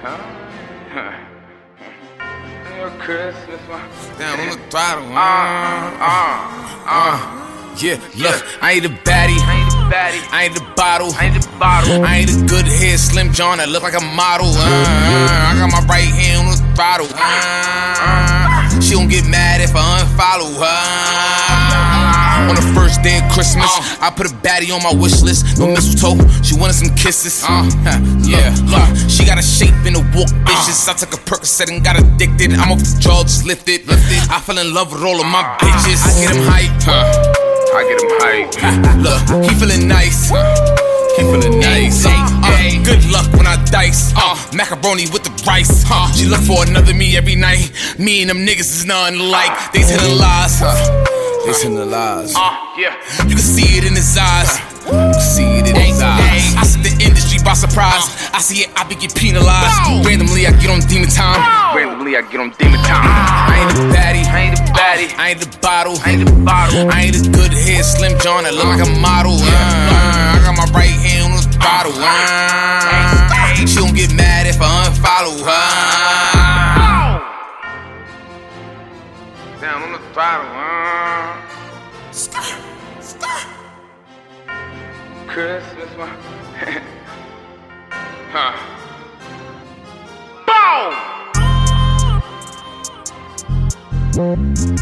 Huh? Your Christmas. Down on the throttle. Uh, uh, uh. Yeah, look, I ain't a baddie. I ain't a baddie. I ain't the bottle. I ain't the bottle. I ain't a good head Slim John that look like a model. Uh, uh, I got my right hand on the throttle. Uh, uh, she don't get mad if I unfollow her. On the first day of Christmas, I put a baddie on my wish list. No mistletoe, she wanted some kisses. Uh, yeah, look, a shape and a walk vicious. I took a Percocet and got addicted. I'm off the jaw, just lifted. lifted. I fell in love with all of my bitches. I get him hype. Huh. I get him hype. Look, he feeling nice. He feeling nice. Uh, uh, good luck when I dice. Uh, macaroni with the rice. Uh, she look for another me every night. Me and them niggas is nothing alike. They telling lies. Uh, they telling lies. Uh, yeah. You can see it in his eyes. You can see it surprise. I see it, I be get penalized. Randomly, I get on demon time. Randomly, I get on demon time. I ain't a baddie. I ain't a baddie. I ain't the bottle. I ain't the bottle. I ain't a good head Slim John that look like a model. Uh, I got my right hand on the throttle. Uh, she don't get mad if I unfollow her. Down on the throttle. Uh. Christmas, man. Boom!